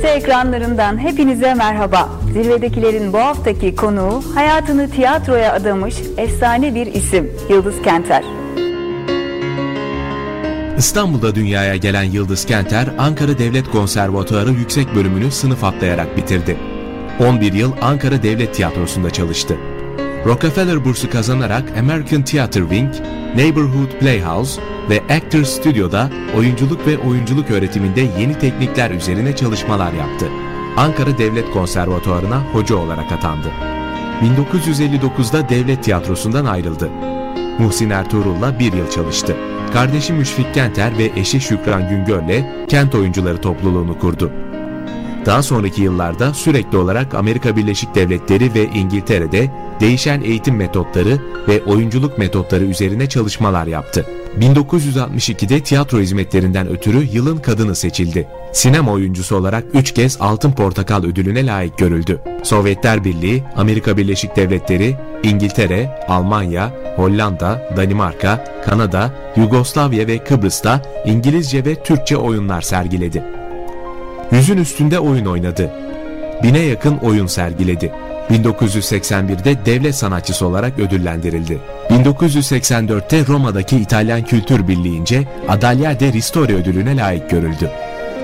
TRT ekranlarından hepinize merhaba. Zirvedekilerin bu haftaki konuğu hayatını tiyatroya adamış efsane bir isim Yıldız Kenter. İstanbul'da dünyaya gelen Yıldız Kenter, Ankara Devlet Konservatuarı yüksek bölümünü sınıf atlayarak bitirdi. 11 yıl Ankara Devlet Tiyatrosu'nda çalıştı. Rockefeller bursu kazanarak American Theatre Wing, Neighborhood Playhouse ve Actors Studio'da oyunculuk ve oyunculuk öğretiminde yeni teknikler üzerine çalışmalar yaptı. Ankara Devlet Konservatuarı'na hoca olarak atandı. 1959'da Devlet Tiyatrosu'ndan ayrıldı. Muhsin Ertuğrul'la bir yıl çalıştı. Kardeşi Müşfik Kenter ve eşi Şükran Güngör'le Kent Oyuncuları topluluğunu kurdu. Daha sonraki yıllarda sürekli olarak Amerika Birleşik Devletleri ve İngiltere'de değişen eğitim metotları ve oyunculuk metotları üzerine çalışmalar yaptı. 1962'de tiyatro hizmetlerinden ötürü yılın kadını seçildi. Sinema oyuncusu olarak 3 kez Altın Portakal ödülüne layık görüldü. Sovyetler Birliği, Amerika Birleşik Devletleri, İngiltere, Almanya, Hollanda, Danimarka, Kanada, Yugoslavya ve Kıbrıs'ta İngilizce ve Türkçe oyunlar sergiledi. Yüzün üstünde oyun oynadı. Bine yakın oyun sergiledi. 1981'de devlet sanatçısı olarak ödüllendirildi. 1984'te Roma'daki İtalyan Kültür Birliği'nce Adalia de Ristori ödülüne layık görüldü.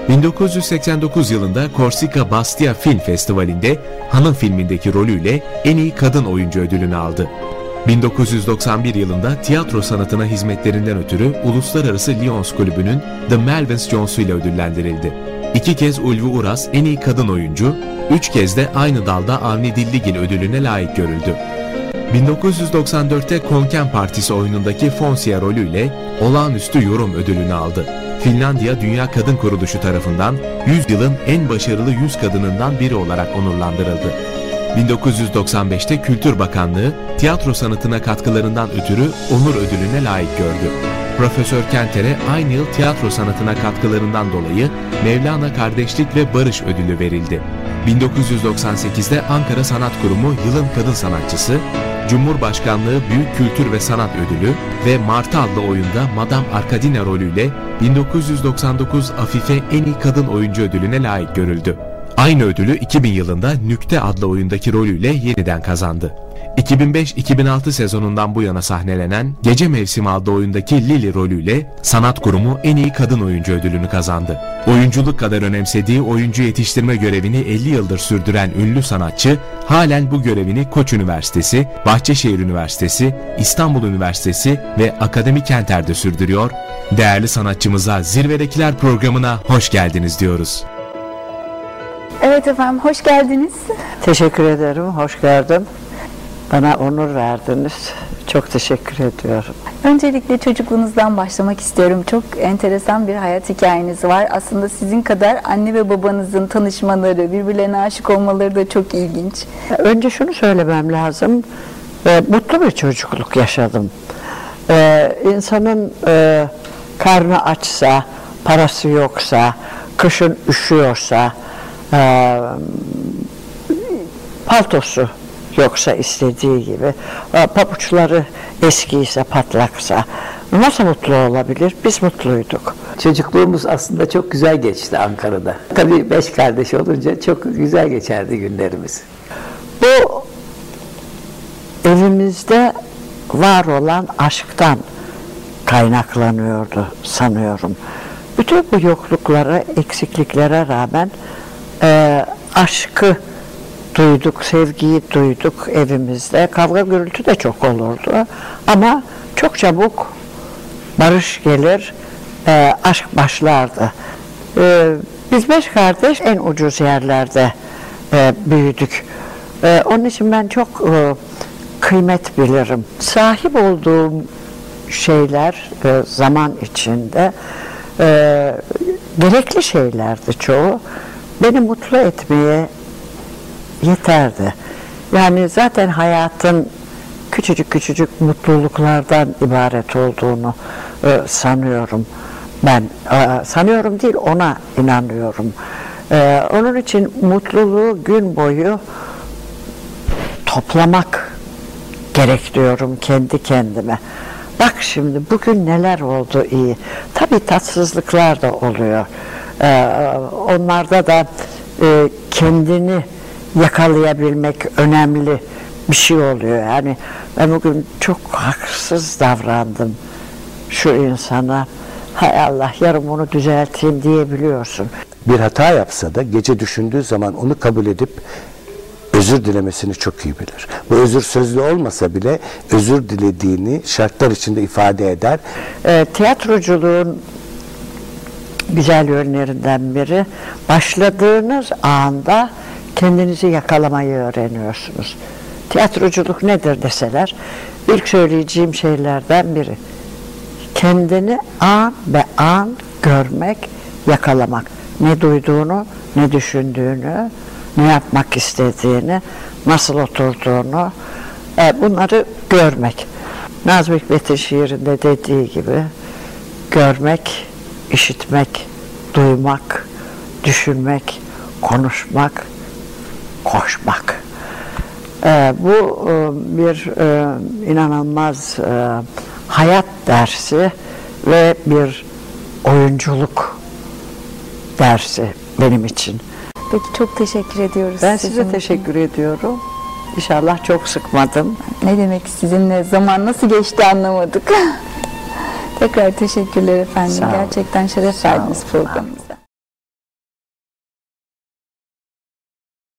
1989 yılında Korsika Bastia Film Festivali'nde Hanım filmindeki rolüyle en iyi kadın oyuncu ödülünü aldı. 1991 yılında tiyatro sanatına hizmetlerinden ötürü Uluslararası Lions Kulübü'nün The Melvins Jones'u ile ödüllendirildi. İki kez Ulvi Uras en iyi kadın oyuncu, üç kez de aynı dalda Avni Dilligil ödülüne layık görüldü. 1994'te Konken Partisi oyunundaki Fonsia rolüyle olağanüstü yorum ödülünü aldı. Finlandiya Dünya Kadın Kuruluşu tarafından 100 yılın en başarılı 100 kadınından biri olarak onurlandırıldı. 1995'te Kültür Bakanlığı tiyatro sanatına katkılarından ötürü onur ödülüne layık gördü. Profesör Kenter'e aynı yıl tiyatro sanatına katkılarından dolayı Mevlana Kardeşlik ve Barış Ödülü verildi. 1998'de Ankara Sanat Kurumu Yılın Kadın Sanatçısı, Cumhurbaşkanlığı Büyük Kültür ve Sanat Ödülü ve Martı adlı oyunda Madame Arkadina rolüyle 1999 Afife En İyi Kadın Oyuncu Ödülüne layık görüldü. Aynı ödülü 2000 yılında Nükte adlı oyundaki rolüyle yeniden kazandı. 2005-2006 sezonundan bu yana sahnelenen Gece Mevsimi adlı oyundaki Lily rolüyle Sanat Kurumu en iyi kadın oyuncu ödülünü kazandı. Oyunculuk kadar önemsediği oyuncu yetiştirme görevini 50 yıldır sürdüren ünlü sanatçı, halen bu görevini Koç Üniversitesi, Bahçeşehir Üniversitesi, İstanbul Üniversitesi ve Akademi Kenter'de sürdürüyor. Değerli sanatçımıza Zirvedekiler programına hoş geldiniz diyoruz. Evet efendim hoş geldiniz. Teşekkür ederim, hoş geldim. Bana onur verdiniz. Çok teşekkür ediyorum. Öncelikle çocukluğunuzdan başlamak istiyorum. Çok enteresan bir hayat hikayeniz var. Aslında sizin kadar anne ve babanızın tanışmaları, birbirlerine aşık olmaları da çok ilginç. Önce şunu söylemem lazım. E, mutlu bir çocukluk yaşadım. E, insanın e, karnı açsa, parası yoksa, kışın üşüyorsa, e, paltosu yoksa istediği gibi e, pabuçları eskiyse patlaksa nasıl mutlu olabilir? Biz mutluyduk. Çocukluğumuz aslında çok güzel geçti Ankara'da. Tabii beş kardeş olunca çok güzel geçerdi günlerimiz. Bu evimizde var olan aşktan kaynaklanıyordu sanıyorum. Bütün bu yokluklara, eksikliklere rağmen e, aşkı duyduk, sevgiyi duyduk evimizde. Kavga gürültü de çok olurdu. Ama çok çabuk barış gelir, e, aşk başlardı. E, biz beş kardeş en ucuz yerlerde e, büyüdük. E, onun için ben çok e, kıymet bilirim. Sahip olduğum şeyler e, zaman içinde e, gerekli şeylerdi çoğu. Beni mutlu etmeye yeterdi. Yani zaten hayatın küçücük küçücük mutluluklardan ibaret olduğunu e, sanıyorum. Ben e, sanıyorum değil ona inanıyorum. E, onun için mutluluğu gün boyu toplamak gerek diyorum kendi kendime. Bak şimdi bugün neler oldu iyi. Tabii tatsızlıklar da oluyor. Ee, onlarda da e, kendini yakalayabilmek önemli bir şey oluyor. Yani ben bugün çok haksız davrandım şu insana. Hay Allah yarın bunu düzelteyim diyebiliyorsun. bir hata yapsa da gece düşündüğü zaman onu kabul edip özür dilemesini çok iyi bilir. Bu özür sözlü olmasa bile özür dilediğini şartlar içinde ifade eder. E, tiyatroculuğun güzel yönlerinden biri başladığınız anda kendinizi yakalamayı öğreniyorsunuz. Tiyatroculuk nedir deseler ilk söyleyeceğim şeylerden biri. Kendini an be an görmek, yakalamak. Ne duyduğunu, ne düşündüğünü, ne yapmak istediğini, nasıl oturduğunu e, bunları görmek. Nazım Hikmet'in şiirinde dediği gibi görmek, işitmek, duymak, düşünmek, konuşmak, koşmak. Ee, bu e, bir e, inanılmaz e, hayat dersi ve bir oyunculuk dersi benim için. Peki çok teşekkür ediyoruz. Ben size için. teşekkür ediyorum. İnşallah çok sıkmadım. Ne demek sizinle zaman nasıl geçti anlamadık. Tekrar teşekkürler efendim. Gerçekten şeref verdiniz programımıza.